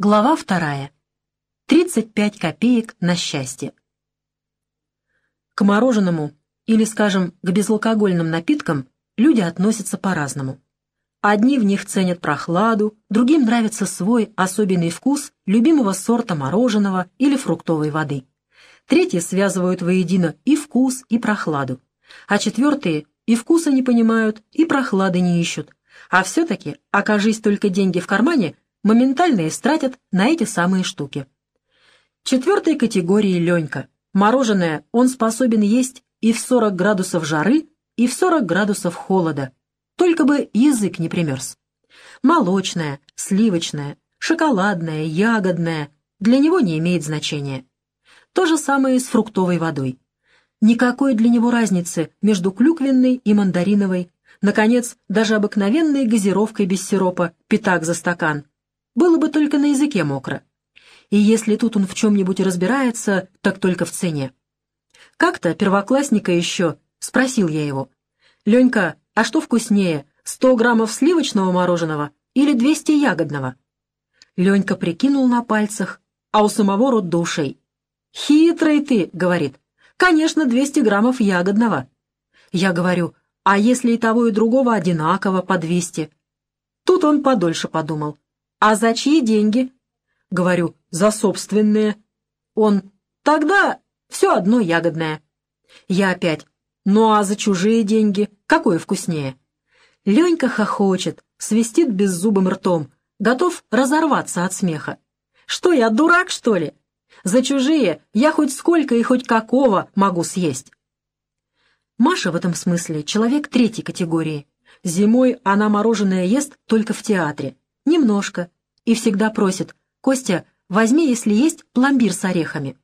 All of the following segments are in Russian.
Глава вторая. 35 копеек на счастье. К мороженому или, скажем, к безалкогольным напиткам люди относятся по-разному. Одни в них ценят прохладу, другим нравится свой особенный вкус любимого сорта мороженого или фруктовой воды. Третьи связывают воедино и вкус, и прохладу. А четвертые и вкуса не понимают, и прохлады не ищут. А все-таки, окажись только деньги в кармане, моментально истратят на эти самые штуки. Четвертой категории Ленька. Мороженое он способен есть и в 40 градусов жары, и в 40 градусов холода. Только бы язык не примерз. Молочное, сливочное, шоколадное, ягодное для него не имеет значения. То же самое и с фруктовой водой. Никакой для него разницы между клюквенной и мандариновой, наконец, даже обыкновенной газировкой без сиропа, пятак за стакан, было бы только на языке мокро. И если тут он в чем-нибудь разбирается, так только в цене. Как-то первоклассника еще, спросил я его, «Ленька, а что вкуснее, 100 граммов сливочного мороженого или 200 ягодного?» Ленька прикинул на пальцах, а у самого рот до ушей. «Хитрый ты», — говорит, — «конечно, 200 граммов ягодного». Я говорю, «А если и того, и другого одинаково по 200?» Тут он подольше подумал. «А за чьи деньги?» Говорю, «За собственные». Он, «Тогда все одно ягодное». Я опять, «Ну а за чужие деньги какое вкуснее?» Ленька хохочет, свистит беззубым ртом, готов разорваться от смеха. «Что я, дурак, что ли? За чужие я хоть сколько и хоть какого могу съесть». Маша в этом смысле человек третьей категории. Зимой она мороженое ест только в театре. Немножко. И всегда просит, «Костя, возьми, если есть, пломбир с орехами».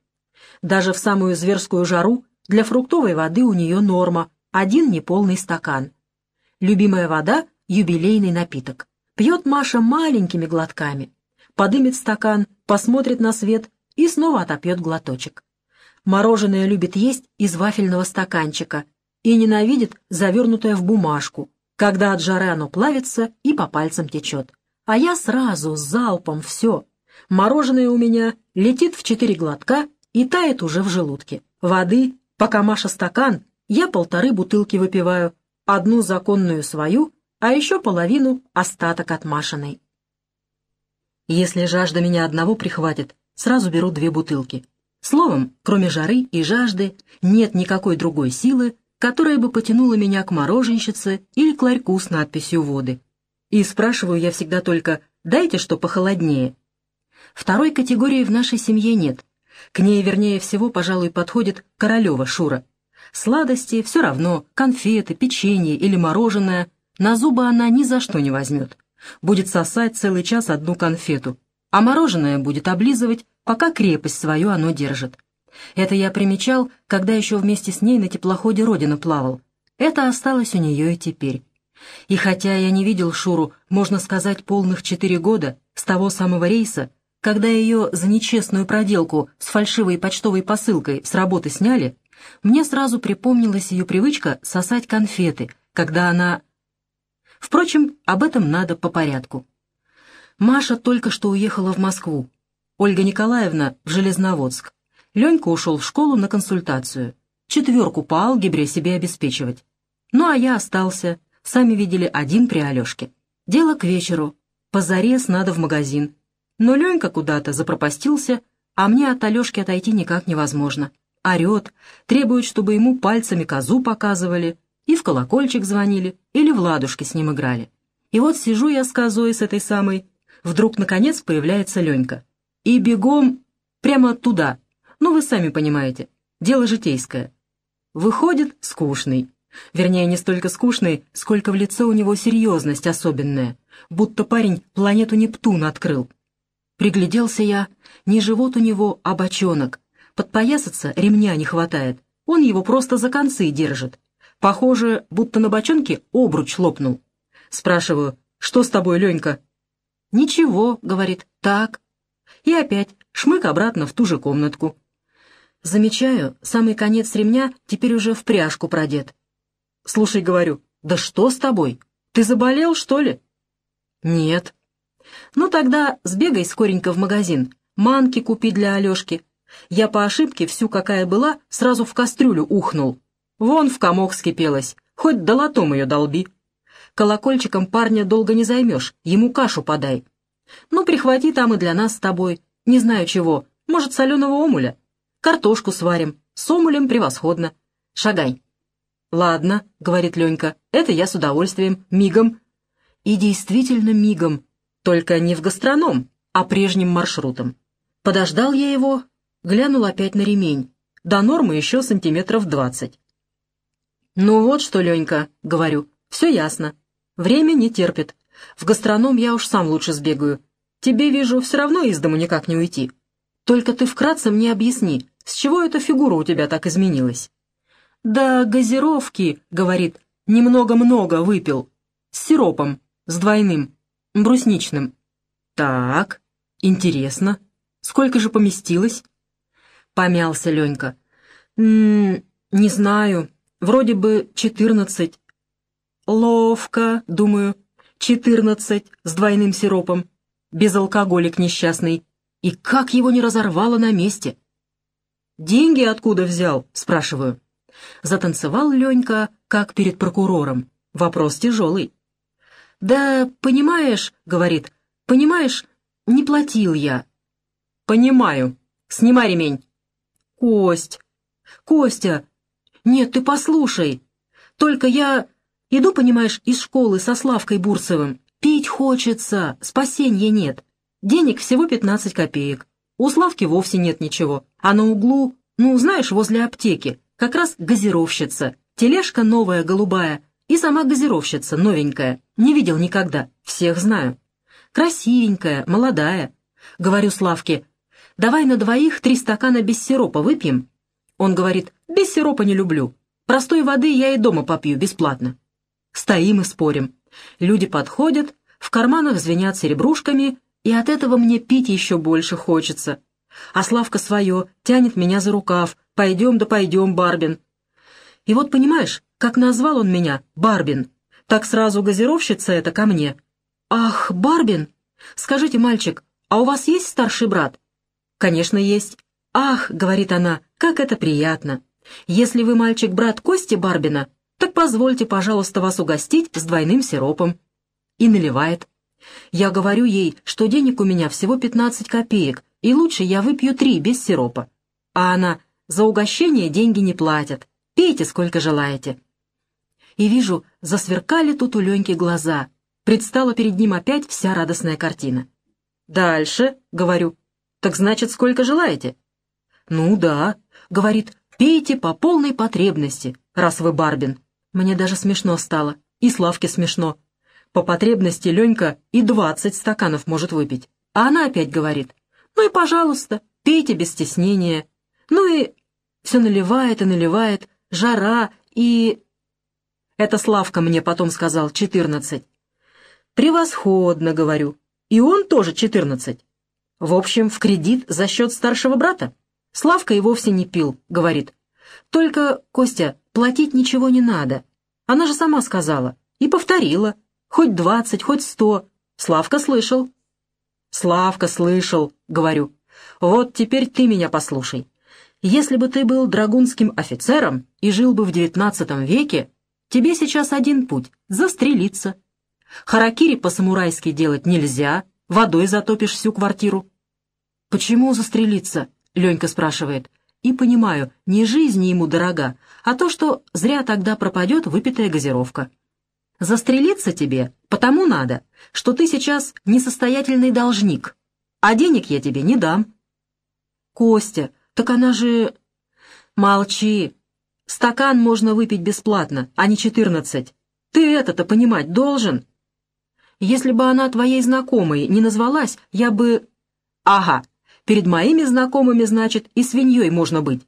Даже в самую зверскую жару для фруктовой воды у нее норма, один неполный стакан. Любимая вода — юбилейный напиток. Пьет Маша маленькими глотками. Подымет стакан, посмотрит на свет и снова отопьет глоточек. Мороженое любит есть из вафельного стаканчика и ненавидит завернутое в бумажку, когда от жары оно плавится и по пальцам течет. А я сразу, залпом, все. Мороженое у меня летит в четыре глотка и тает уже в желудке. Воды, пока Маша стакан, я полторы бутылки выпиваю, одну законную свою, а еще половину остаток от Машиной. Если жажда меня одного прихватит, сразу беру две бутылки. Словом, кроме жары и жажды, нет никакой другой силы, которая бы потянула меня к мороженщице или к ларьку с надписью «Воды». И спрашиваю я всегда только «дайте что похолоднее». Второй категории в нашей семье нет. К ней, вернее всего, пожалуй, подходит Королева Шура. Сладости все равно, конфеты, печенье или мороженое, на зубы она ни за что не возьмет. Будет сосать целый час одну конфету, а мороженое будет облизывать, пока крепость свою оно держит. Это я примечал, когда еще вместе с ней на теплоходе Родина плавал. Это осталось у нее и теперь. И хотя я не видел Шуру, можно сказать, полных четыре года, с того самого рейса, когда ее за нечестную проделку с фальшивой почтовой посылкой с работы сняли, мне сразу припомнилась ее привычка сосать конфеты, когда она... Впрочем, об этом надо по порядку. Маша только что уехала в Москву, Ольга Николаевна в Железноводск. Ленька ушел в школу на консультацию. Четверку по алгебре себе обеспечивать. Ну а я остался, Сами видели один при Алешке. Дело к вечеру. Позарез надо в магазин. Но Ленька куда-то запропастился, а мне от Алешки отойти никак невозможно. Орет, требует, чтобы ему пальцами козу показывали, и в колокольчик звонили, или в ладушки с ним играли. И вот сижу я с козой, с этой самой. Вдруг, наконец, появляется Ленька. И бегом прямо туда. Ну, вы сами понимаете. Дело житейское. Выходит скучный. Вернее, не столько скучный, сколько в лице у него серьезность особенная, будто парень планету Нептун открыл. Пригляделся я, не живот у него, а бочонок. Подпоясаться ремня не хватает, он его просто за концы держит. Похоже, будто на бочонке обруч лопнул. Спрашиваю, что с тобой, Ленька? «Ничего», — говорит, — «так». И опять шмык обратно в ту же комнатку. Замечаю, самый конец ремня теперь уже в пряжку продет. Слушай, говорю, да что с тобой? Ты заболел, что ли? Нет. Ну тогда сбегай скоренько в магазин, манки купи для Алешки. Я по ошибке всю, какая была, сразу в кастрюлю ухнул. Вон в комок скипелась, хоть долотом ее долби. Колокольчиком парня долго не займешь, ему кашу подай. Ну, прихвати там и для нас с тобой, не знаю чего, может, соленого омуля. Картошку сварим, с омулем превосходно. Шагай. «Ладно», — говорит Ленька, — «это я с удовольствием, мигом». И действительно мигом, только не в гастроном, а прежним маршрутом. Подождал я его, глянул опять на ремень. До нормы еще сантиметров двадцать. «Ну вот что, Ленька», — говорю, — «все ясно. Время не терпит. В гастроном я уж сам лучше сбегаю. Тебе, вижу, все равно из дому никак не уйти. Только ты вкратце мне объясни, с чего эта фигура у тебя так изменилась?» «Да газировки», — говорит, — «немного-много выпил. С сиропом, с двойным, брусничным». «Так, интересно. Сколько же поместилось?» Помялся Ленька. «М -м, «Не знаю. Вроде бы четырнадцать». «Ловко, думаю. Четырнадцать с двойным сиропом. Безалкоголик несчастный. И как его не разорвало на месте?» «Деньги откуда взял?» — спрашиваю. Затанцевал Ленька, как перед прокурором. Вопрос тяжелый. «Да, понимаешь, — говорит, — понимаешь, не платил я». «Понимаю. Снимай ремень». «Кость! Костя! Нет, ты послушай. Только я иду, понимаешь, из школы со Славкой Бурцевым. Пить хочется, спасения нет. Денег всего пятнадцать копеек. У Славки вовсе нет ничего. А на углу, ну, знаешь, возле аптеки, как раз газировщица, тележка новая, голубая, и сама газировщица, новенькая. Не видел никогда, всех знаю. Красивенькая, молодая. Говорю Славке, давай на двоих три стакана без сиропа выпьем. Он говорит, без сиропа не люблю. Простой воды я и дома попью бесплатно. Стоим и спорим. Люди подходят, в карманах звенят серебрушками, и от этого мне пить еще больше хочется. А Славка свое тянет меня за рукав, Пойдем да пойдем, Барбин. И вот понимаешь, как назвал он меня, Барбин, так сразу газировщица это ко мне. Ах, Барбин! Скажите, мальчик, а у вас есть старший брат? Конечно, есть. Ах, говорит она, как это приятно. Если вы мальчик-брат Кости Барбина, так позвольте, пожалуйста, вас угостить с двойным сиропом. И наливает. Я говорю ей, что денег у меня всего 15 копеек, и лучше я выпью три без сиропа. А она, за угощение деньги не платят. Пейте, сколько желаете. И вижу, засверкали тут у Леньки глаза. Предстала перед ним опять вся радостная картина. «Дальше», — говорю. «Так значит, сколько желаете?» «Ну да», — говорит, — «пейте по полной потребности, раз вы Барбин». Мне даже смешно стало, и Славке смешно. По потребности Ленька и двадцать стаканов может выпить. А она опять говорит, «Ну и пожалуйста, пейте без стеснения, ну и все наливает и наливает, жара и... Это Славка мне потом сказал, четырнадцать. Превосходно, говорю. И он тоже четырнадцать. В общем, в кредит за счет старшего брата. Славка и вовсе не пил, говорит. Только, Костя, платить ничего не надо. Она же сама сказала. И повторила. Хоть двадцать, хоть сто. Славка слышал. Славка слышал, говорю. Вот теперь ты меня послушай. Если бы ты был драгунским офицером и жил бы в девятнадцатом веке, тебе сейчас один путь — застрелиться. Харакири по-самурайски делать нельзя, водой затопишь всю квартиру. «Почему застрелиться?» — Ленька спрашивает. И понимаю, не жизнь ему дорога, а то, что зря тогда пропадет выпитая газировка. Застрелиться тебе потому надо, что ты сейчас несостоятельный должник, а денег я тебе не дам. Костя, «Так она же...» «Молчи! Стакан можно выпить бесплатно, а не четырнадцать. Ты это-то понимать должен!» «Если бы она твоей знакомой не назвалась, я бы...» «Ага, перед моими знакомыми, значит, и свиньей можно быть».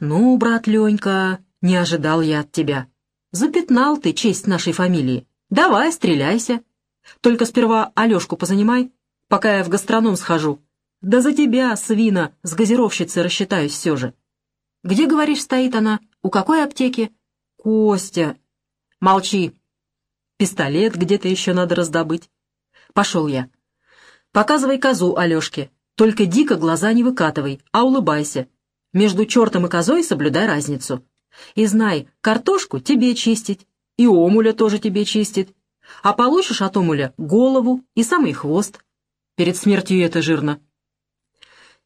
«Ну, брат Ленька, не ожидал я от тебя. Запятнал ты честь нашей фамилии. Давай, стреляйся. Только сперва Алешку позанимай, пока я в гастроном схожу, да за тебя, свина, с газировщицей рассчитаюсь все же. Где, говоришь, стоит она? У какой аптеки? Костя. Молчи. Пистолет где-то еще надо раздобыть. Пошел я. Показывай козу Алешке. Только дико глаза не выкатывай, а улыбайся. Между чертом и козой соблюдай разницу. И знай, картошку тебе чистить, и омуля тоже тебе чистит. А получишь от омуля голову и самый хвост. Перед смертью это жирно.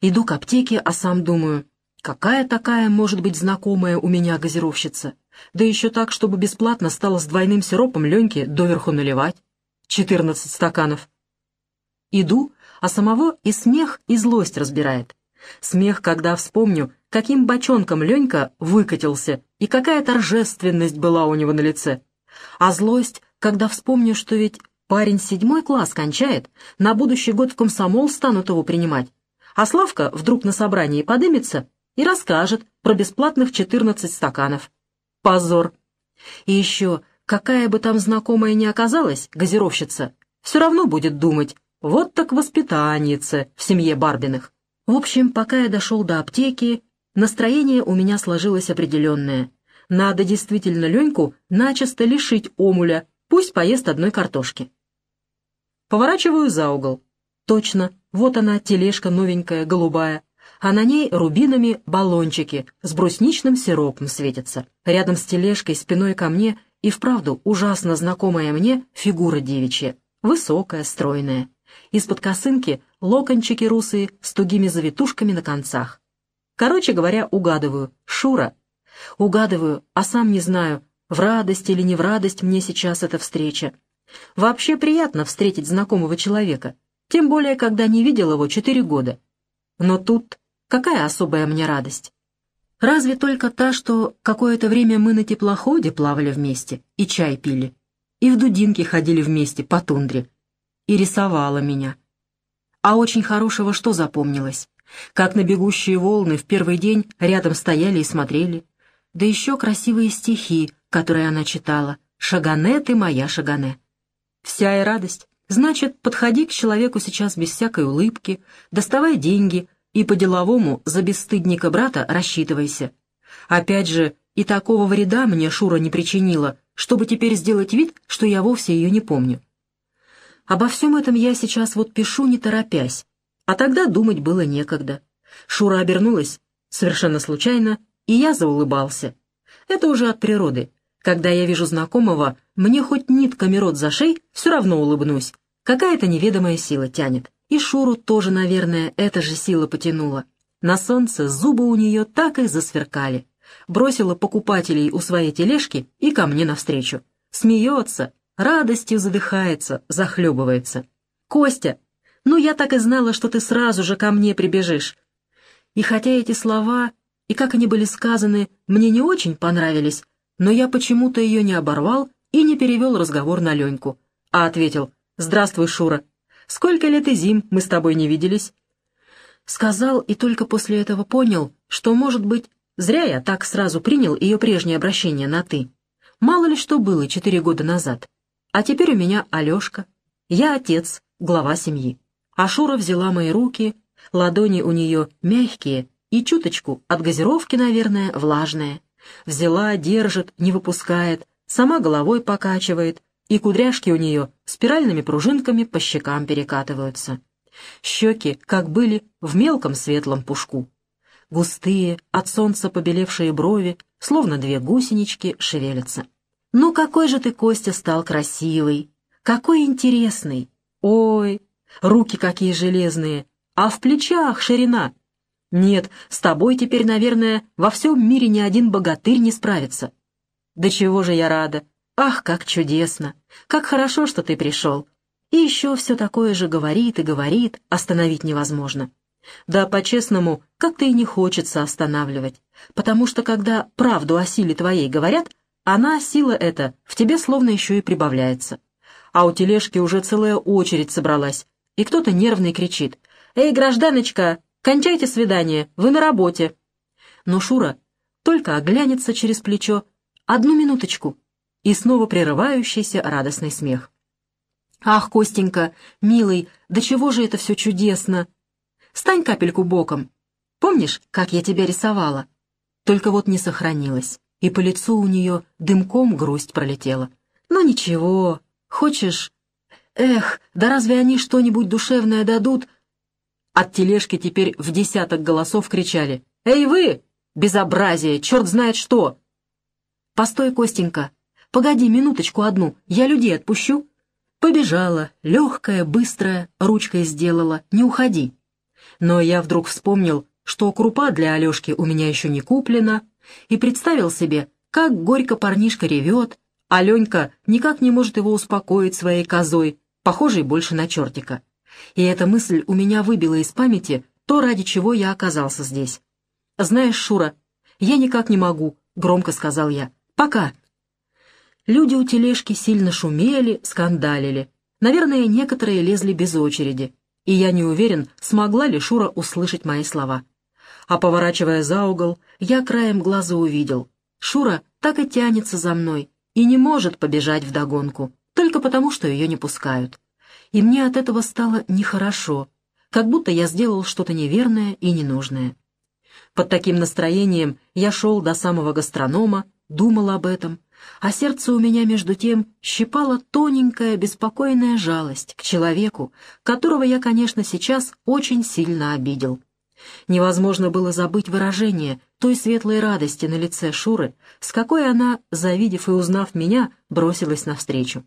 Иду к аптеке, а сам думаю, какая такая может быть знакомая у меня газировщица? Да еще так, чтобы бесплатно стало с двойным сиропом Леньке доверху наливать. Четырнадцать стаканов. Иду, а самого и смех, и злость разбирает. Смех, когда вспомню, каким бочонком Ленька выкатился и какая торжественность была у него на лице. А злость, когда вспомню, что ведь парень седьмой класс кончает, на будущий год в комсомол станут его принимать. А Славка вдруг на собрании подымется и расскажет про бесплатных 14 стаканов. Позор. И еще, какая бы там знакомая ни оказалась, газировщица, все равно будет думать, вот так воспитанница в семье Барбиных. В общем, пока я дошел до аптеки, настроение у меня сложилось определенное. Надо действительно Леньку начисто лишить омуля, пусть поест одной картошки. Поворачиваю за угол. Точно, вот она, тележка новенькая, голубая, а на ней рубинами баллончики с брусничным сиропом светятся. Рядом с тележкой, спиной ко мне, и вправду ужасно знакомая мне фигура девичья, высокая, стройная. Из-под косынки локончики русые с тугими завитушками на концах. Короче говоря, угадываю. Шура. Угадываю, а сам не знаю, в радость или не в радость мне сейчас эта встреча. Вообще приятно встретить знакомого человека, тем более, когда не видел его четыре года. Но тут какая особая мне радость? Разве только та, что какое-то время мы на теплоходе плавали вместе и чай пили, и в дудинке ходили вместе по тундре, и рисовала меня. А очень хорошего что запомнилось? Как на бегущие волны в первый день рядом стояли и смотрели. Да еще красивые стихи, которые она читала. «Шагане ты моя Шагане». Вся и радость. Значит, подходи к человеку сейчас без всякой улыбки, доставай деньги и по-деловому за бесстыдника брата рассчитывайся. Опять же, и такого вреда мне Шура не причинила, чтобы теперь сделать вид, что я вовсе ее не помню. Обо всем этом я сейчас вот пишу, не торопясь, а тогда думать было некогда. Шура обернулась, совершенно случайно, и я заулыбался. Это уже от природы. Когда я вижу знакомого, мне хоть нитками рот за шей, все равно улыбнусь. Какая-то неведомая сила тянет. И Шуру тоже, наверное, эта же сила потянула. На солнце зубы у нее так и засверкали. Бросила покупателей у своей тележки и ко мне навстречу. Смеется, радостью задыхается, захлебывается. «Костя, ну я так и знала, что ты сразу же ко мне прибежишь». И хотя эти слова, и как они были сказаны, мне не очень понравились, но я почему-то ее не оборвал и не перевел разговор на Леньку, а ответил «Здравствуй, Шура. Сколько лет и зим мы с тобой не виделись?» Сказал и только после этого понял, что, может быть, зря я так сразу принял ее прежнее обращение на «ты». Мало ли что было четыре года назад. А теперь у меня Алешка. Я отец, глава семьи. Ашура взяла мои руки, ладони у нее мягкие и чуточку от газировки, наверное, влажные. Взяла, держит, не выпускает, сама головой покачивает, и кудряшки у нее спиральными пружинками по щекам перекатываются. Щеки, как были, в мелком светлом пушку. Густые, от солнца побелевшие брови, словно две гусенички, шевелятся. «Ну какой же ты, Костя, стал красивый! Какой интересный! Ой, руки какие железные! А в плечах ширина! Нет, с тобой теперь, наверное, во всем мире ни один богатырь не справится. Да чего же я рада! Ах, как чудесно! Как хорошо, что ты пришел! И еще все такое же говорит и говорит, остановить невозможно. Да, по-честному, как-то и не хочется останавливать, потому что когда правду о силе твоей говорят, она, сила эта, в тебе словно еще и прибавляется. А у тележки уже целая очередь собралась, и кто-то нервный кричит. «Эй, гражданочка, кончайте свидание, вы на работе!» Но Шура только оглянется через плечо. «Одну минуточку!» И снова прерывающийся радостный смех. «Ах, Костенька, милый, да чего же это все чудесно! Стань капельку боком. Помнишь, как я тебя рисовала? Только вот не сохранилось и по лицу у нее дымком грусть пролетела. «Ну ничего, хочешь...» Эх, да разве они что-нибудь душевное дадут? От тележки теперь в десяток голосов кричали. «Эй вы! Безобразие! Черт знает что!» «Постой, Костенька! Погоди минуточку одну, я людей отпущу!» Побежала, легкая, быстрая, ручкой сделала, не уходи. Но я вдруг вспомнил, что крупа для Алешки у меня еще не куплена, и представил себе, как горько парнишка ревет, а никак не может его успокоить своей козой, похожей больше на чертика. И эта мысль у меня выбила из памяти то, ради чего я оказался здесь. «Знаешь, Шура, я никак не могу», — громко сказал я. «Пока». Люди у тележки сильно шумели, скандалили. Наверное, некоторые лезли без очереди. И я не уверен, смогла ли Шура услышать мои слова. А поворачивая за угол, я краем глаза увидел. Шура так и тянется за мной и не может побежать вдогонку, только потому, что ее не пускают. И мне от этого стало нехорошо, как будто я сделал что-то неверное и ненужное. Под таким настроением я шел до самого гастронома, думал об этом, а сердце у меня между тем щипало тоненькая беспокойная жалость к человеку, которого я, конечно, сейчас очень сильно обидел. Невозможно было забыть выражение той светлой радости на лице Шуры, с какой она, завидев и узнав меня, бросилась навстречу.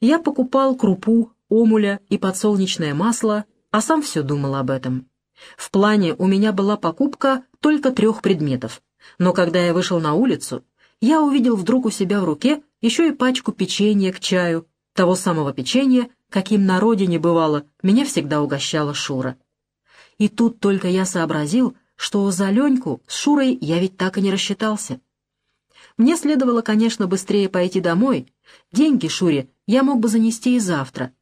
Я покупал крупу, омуля и подсолнечное масло, а сам все думал об этом. В плане у меня была покупка только трех предметов, но когда я вышел на улицу, я увидел вдруг у себя в руке еще и пачку печенья к чаю, того самого печенья, каким на родине бывало, меня всегда угощала Шура. И тут только я сообразил, что за Леньку с Шурой я ведь так и не рассчитался. Мне следовало, конечно, быстрее пойти домой. Деньги Шуре я мог бы занести и завтра.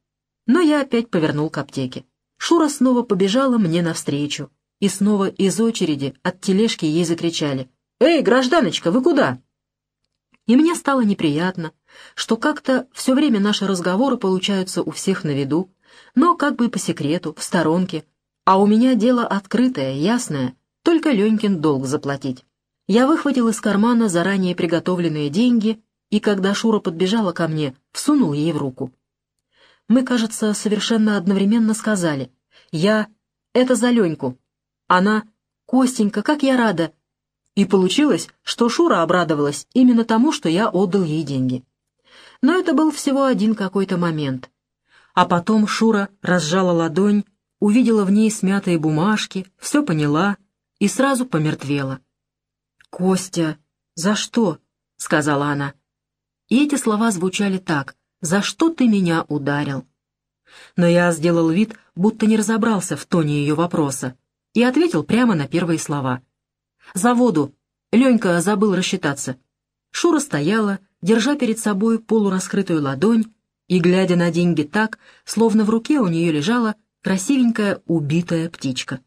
Но я опять повернул к аптеке. Шура снова побежала мне навстречу. И снова из очереди от тележки ей закричали. «Эй, гражданочка, вы куда?» И мне стало неприятно, что как-то все время наши разговоры получаются у всех на виду, но как бы по секрету, в сторонке, а у меня дело открытое, ясное, только Ленькин долг заплатить. Я выхватил из кармана заранее приготовленные деньги и, когда Шура подбежала ко мне, всунул ей в руку. Мы, кажется, совершенно одновременно сказали «Я... это за Леньку». Она «Костенька, как я рада, и получилось, что Шура обрадовалась именно тому, что я отдал ей деньги. Но это был всего один какой-то момент. А потом Шура разжала ладонь, увидела в ней смятые бумажки, все поняла и сразу помертвела. «Костя, за что?» — сказала она. И эти слова звучали так «За что ты меня ударил?» Но я сделал вид, будто не разобрался в тоне ее вопроса, и ответил прямо на первые слова — «За воду!» Ленька забыл рассчитаться. Шура стояла, держа перед собой полураскрытую ладонь и глядя на деньги так, словно в руке у нее лежала красивенькая убитая птичка.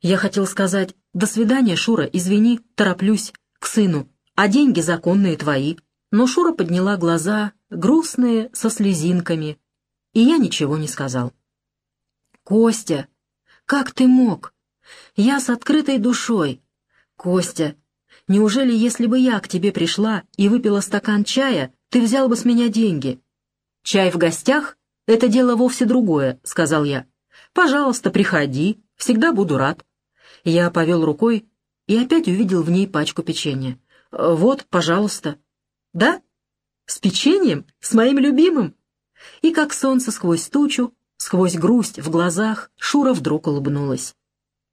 Я хотел сказать «До свидания, Шура, извини, тороплюсь, к сыну, а деньги законные твои». Но Шура подняла глаза, грустные, со слезинками, и я ничего не сказал. «Костя, как ты мог? Я с открытой душой, «Костя, неужели, если бы я к тебе пришла и выпила стакан чая, ты взял бы с меня деньги?» «Чай в гостях — это дело вовсе другое», — сказал я. «Пожалуйста, приходи, всегда буду рад». Я повел рукой и опять увидел в ней пачку печенья. «Вот, пожалуйста». «Да? С печеньем? С моим любимым?» И как солнце сквозь тучу, сквозь грусть в глазах, Шура вдруг улыбнулась.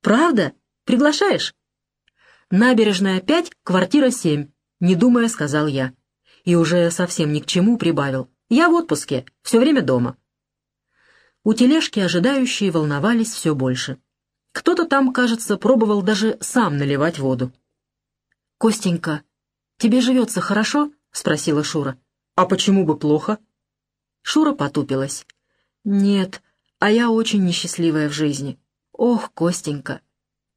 «Правда? Приглашаешь?» «Набережная 5, квартира 7», — не думая, сказал я. И уже совсем ни к чему прибавил. «Я в отпуске, все время дома». У тележки ожидающие волновались все больше. Кто-то там, кажется, пробовал даже сам наливать воду. «Костенька, тебе живется хорошо?» — спросила Шура. «А почему бы плохо?» Шура потупилась. «Нет, а я очень несчастливая в жизни. Ох, Костенька!»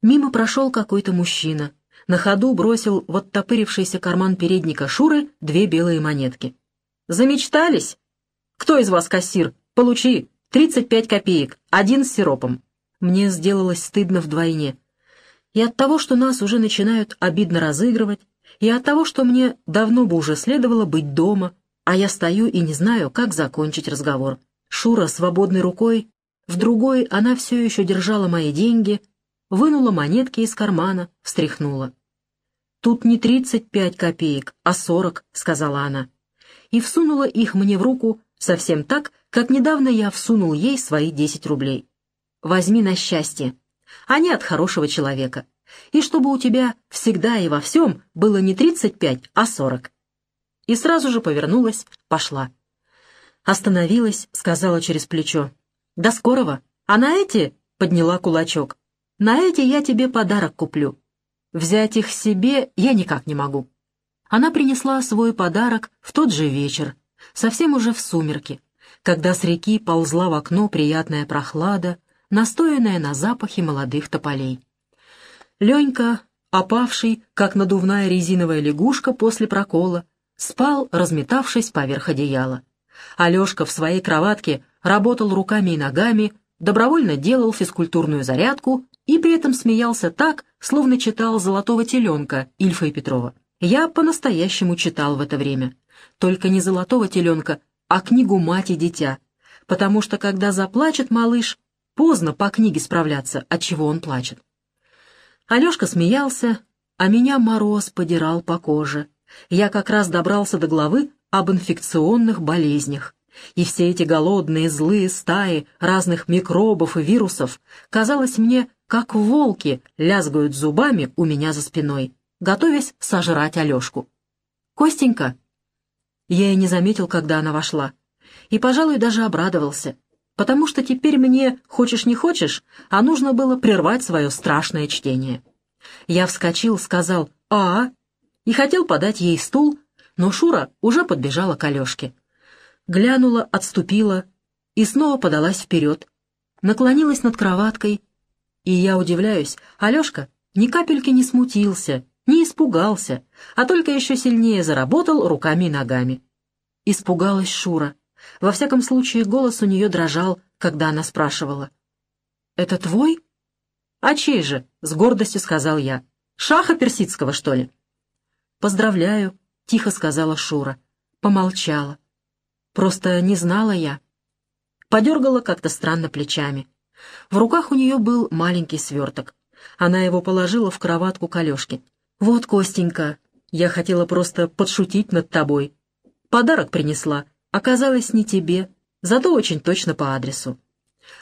Мимо прошел какой-то мужчина на ходу бросил в оттопырившийся карман передника Шуры две белые монетки. «Замечтались? Кто из вас кассир? Получи! Тридцать пять копеек, один с сиропом». Мне сделалось стыдно вдвойне. И от того, что нас уже начинают обидно разыгрывать, и от того, что мне давно бы уже следовало быть дома, А я стою и не знаю, как закончить разговор. Шура свободной рукой, в другой она все еще держала мои деньги, вынула монетки из кармана, встряхнула. «Тут не тридцать пять копеек, а сорок», — сказала она. И всунула их мне в руку совсем так, как недавно я всунул ей свои десять рублей. «Возьми на счастье. Они от хорошего человека. И чтобы у тебя всегда и во всем было не тридцать пять, а сорок». И сразу же повернулась, пошла. Остановилась, сказала через плечо. «До скорого. А на эти...» — подняла кулачок. «На эти я тебе подарок куплю. Взять их себе я никак не могу». Она принесла свой подарок в тот же вечер, совсем уже в сумерки, когда с реки ползла в окно приятная прохлада, настоянная на запахе молодых тополей. Ленька, опавший, как надувная резиновая лягушка после прокола, спал, разметавшись поверх одеяла. Алешка в своей кроватке работал руками и ногами, добровольно делал физкультурную зарядку и при этом смеялся так, словно читал «Золотого теленка» Ильфа и Петрова. Я по-настоящему читал в это время. Только не «Золотого теленка», а книгу «Мать и дитя», потому что, когда заплачет малыш, поздно по книге справляться, от чего он плачет. Алешка смеялся, а меня мороз подирал по коже. Я как раз добрался до главы об инфекционных болезнях. И все эти голодные, злые стаи разных микробов и вирусов, казалось мне, как волки лязгают зубами у меня за спиной, готовясь сожрать Алешку. «Костенька!» Я и не заметил, когда она вошла. И, пожалуй, даже обрадовался, потому что теперь мне, хочешь не хочешь, а нужно было прервать свое страшное чтение. Я вскочил, сказал «А?», и хотел подать ей стул, но Шура уже подбежала к Алешке. Глянула, отступила и снова подалась вперед, наклонилась над кроваткой, и я удивляюсь, Алешка ни капельки не смутился, не испугался, а только еще сильнее заработал руками и ногами. Испугалась Шура. Во всяком случае, голос у нее дрожал, когда она спрашивала. «Это твой?» «А чей же?» — с гордостью сказал я. «Шаха персидского, что ли?» «Поздравляю», — тихо сказала Шура. Помолчала. «Просто не знала я». Подергала как-то странно плечами. В руках у нее был маленький сверток. Она его положила в кроватку к Алешке. «Вот, Костенька, я хотела просто подшутить над тобой. Подарок принесла. Оказалось, не тебе, зато очень точно по адресу».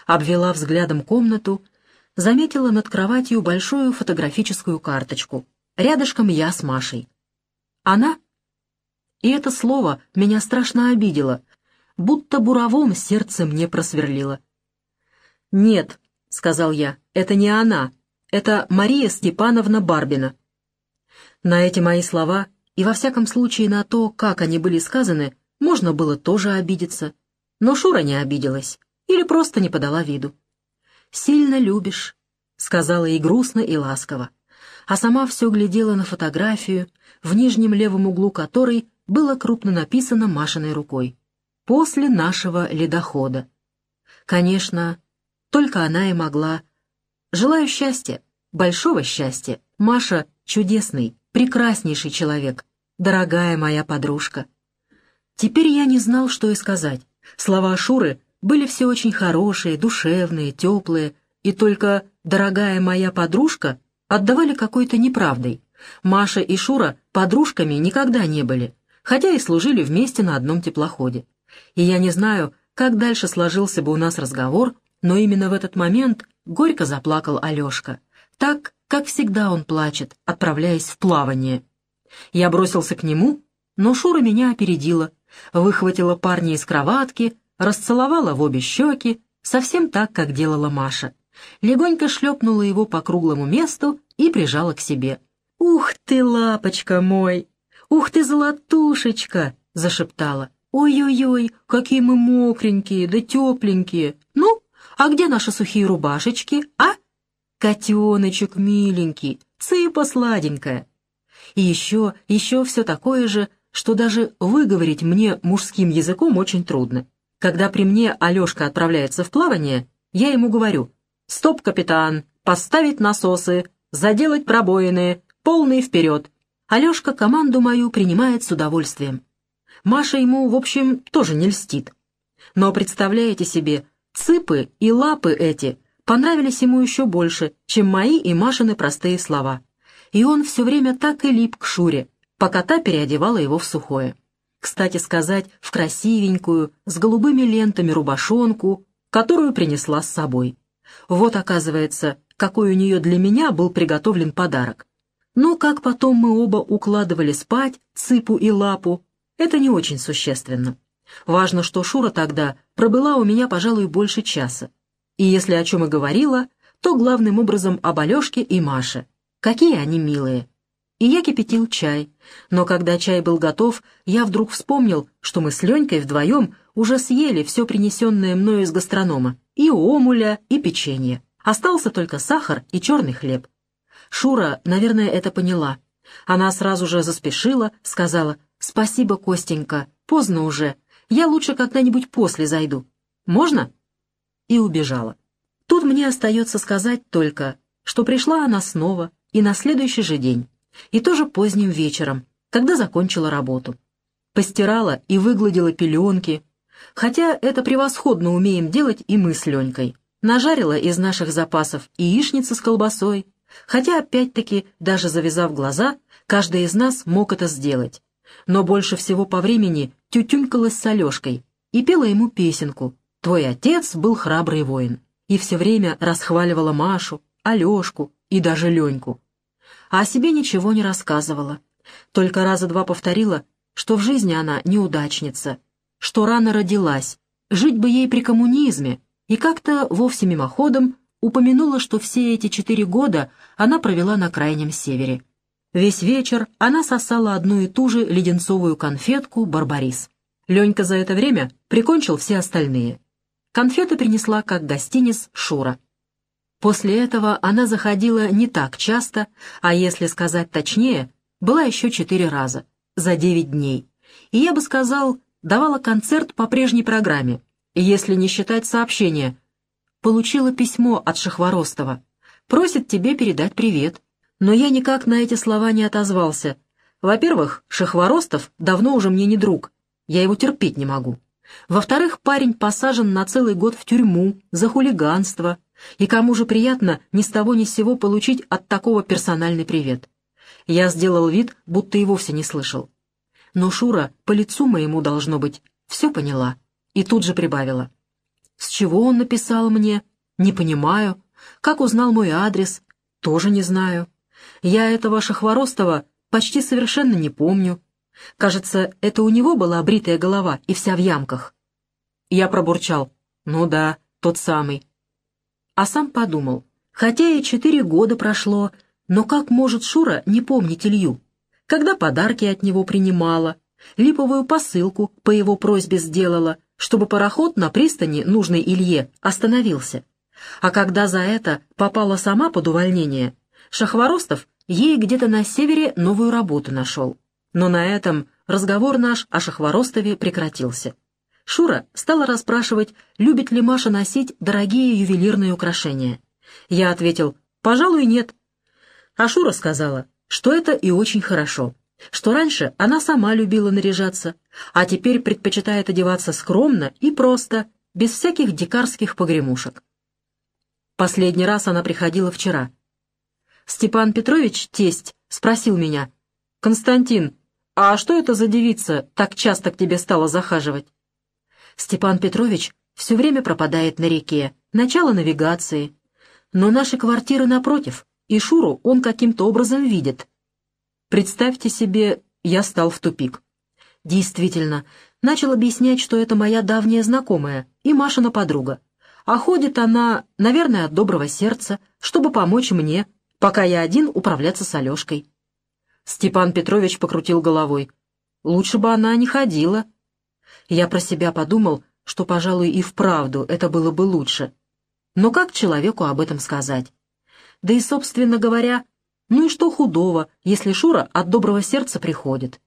Обвела взглядом комнату, заметила над кроватью большую фотографическую карточку. Рядышком я с Машей. Она? И это слово меня страшно обидело, будто буровом сердце мне просверлило. «Нет», — сказал я, — «это не она, это Мария Степановна Барбина». На эти мои слова, и во всяком случае на то, как они были сказаны, можно было тоже обидеться. Но Шура не обиделась или просто не подала виду. «Сильно любишь», — сказала и грустно, и ласково а сама все глядела на фотографию, в нижнем левом углу которой было крупно написано Машиной рукой «После нашего ледохода». Конечно, только она и могла. Желаю счастья, большого счастья. Маша — чудесный, прекраснейший человек, дорогая моя подружка. Теперь я не знал, что и сказать. Слова Шуры были все очень хорошие, душевные, теплые, и только «дорогая моя подружка» отдавали какой-то неправдой. Маша и Шура подружками никогда не были, хотя и служили вместе на одном теплоходе. И я не знаю, как дальше сложился бы у нас разговор, но именно в этот момент горько заплакал Алешка, так, как всегда он плачет, отправляясь в плавание. Я бросился к нему, но Шура меня опередила, выхватила парня из кроватки, расцеловала в обе щеки, совсем так, как делала Маша легонько шлепнула его по круглому месту и прижала к себе. «Ух ты, лапочка мой! Ух ты, золотушечка!» — зашептала. «Ой-ой-ой, какие мы мокренькие, да тепленькие! Ну, а где наши сухие рубашечки, а? Котеночек миленький, цыпа сладенькая!» И еще, еще все такое же, что даже выговорить мне мужским языком очень трудно. Когда при мне Алешка отправляется в плавание, я ему говорю «Стоп, капитан! Поставить насосы! Заделать пробоины! Полный вперед!» Алешка команду мою принимает с удовольствием. Маша ему, в общем, тоже не льстит. Но представляете себе, цыпы и лапы эти понравились ему еще больше, чем мои и Машины простые слова. И он все время так и лип к Шуре, пока та переодевала его в сухое. Кстати сказать, в красивенькую, с голубыми лентами рубашонку, которую принесла с собой. Вот, оказывается, какой у нее для меня был приготовлен подарок. Но как потом мы оба укладывали спать цыпу и лапу, это не очень существенно. Важно, что Шура тогда пробыла у меня, пожалуй, больше часа. И если о чем и говорила, то главным образом об Алешке и Маше. Какие они милые. И я кипятил чай. Но когда чай был готов, я вдруг вспомнил, что мы с Ленькой вдвоем уже съели все принесенное мною из гастронома. И омуля, и печенье. Остался только сахар и черный хлеб. Шура, наверное, это поняла. Она сразу же заспешила, сказала «Спасибо, Костенька, поздно уже, я лучше когда-нибудь после зайду. Можно?» И убежала. Тут мне остается сказать только, что пришла она снова и на следующий же день, и тоже поздним вечером, когда закончила работу. Постирала и выгладила пеленки, хотя это превосходно умеем делать и мы с Ленькой. Нажарила из наших запасов яичницы с колбасой, хотя, опять-таки, даже завязав глаза, каждый из нас мог это сделать но больше всего по времени тютюнькалась с Алешкой и пела ему песенку «Твой отец был храбрый воин» и все время расхваливала Машу, Алешку и даже Леньку. А о себе ничего не рассказывала, только раза два повторила, что в жизни она неудачница, что рано родилась, жить бы ей при коммунизме, и как-то вовсе мимоходом упомянула, что все эти четыре года она провела на Крайнем Севере. Весь вечер она сосала одну и ту же леденцовую конфетку «Барбарис». Ленька за это время прикончил все остальные. Конфеты принесла как гостиниц Шура. После этого она заходила не так часто, а если сказать точнее, была еще четыре раза, за девять дней. И я бы сказал, давала концерт по прежней программе, если не считать сообщения. Получила письмо от Шахворостова. Просит тебе передать привет. Но я никак на эти слова не отозвался. Во-первых, Шахворостов давно уже мне не друг, я его терпеть не могу. Во-вторых, парень посажен на целый год в тюрьму за хулиганство, и кому же приятно ни с того ни с сего получить от такого персональный привет. Я сделал вид, будто и вовсе не слышал. Но Шура по лицу моему, должно быть, все поняла, и тут же прибавила. С чего он написал мне? Не понимаю. Как узнал мой адрес? Тоже не знаю. Я этого Шахворостова почти совершенно не помню. Кажется, это у него была бритая голова и вся в ямках. Я пробурчал. Ну да, тот самый. А сам подумал. Хотя и четыре года прошло, но как может Шура не помнить Илью? Когда подарки от него принимала, липовую посылку по его просьбе сделала, чтобы пароход на пристани нужной Илье остановился. А когда за это попала сама под увольнение, Шахворостов ей где-то на севере новую работу нашел. Но на этом разговор наш о Шахворостове прекратился. Шура стала расспрашивать, любит ли Маша носить дорогие ювелирные украшения. Я ответил, пожалуй, нет. А Шура сказала, что это и очень хорошо, что раньше она сама любила наряжаться, а теперь предпочитает одеваться скромно и просто, без всяких дикарских погремушек. Последний раз она приходила вчера — Степан Петрович, тесть, спросил меня, «Константин, а что это за девица так часто к тебе стала захаживать?» Степан Петрович все время пропадает на реке, начало навигации. Но наши квартиры напротив, и Шуру он каким-то образом видит. Представьте себе, я стал в тупик. Действительно, начал объяснять, что это моя давняя знакомая и Машина подруга. А ходит она, наверное, от доброго сердца, чтобы помочь мне, пока я один управляться с Алешкой. Степан Петрович покрутил головой. Лучше бы она не ходила. Я про себя подумал, что, пожалуй, и вправду это было бы лучше. Но как человеку об этом сказать? Да и, собственно говоря, ну и что худого, если Шура от доброго сердца приходит?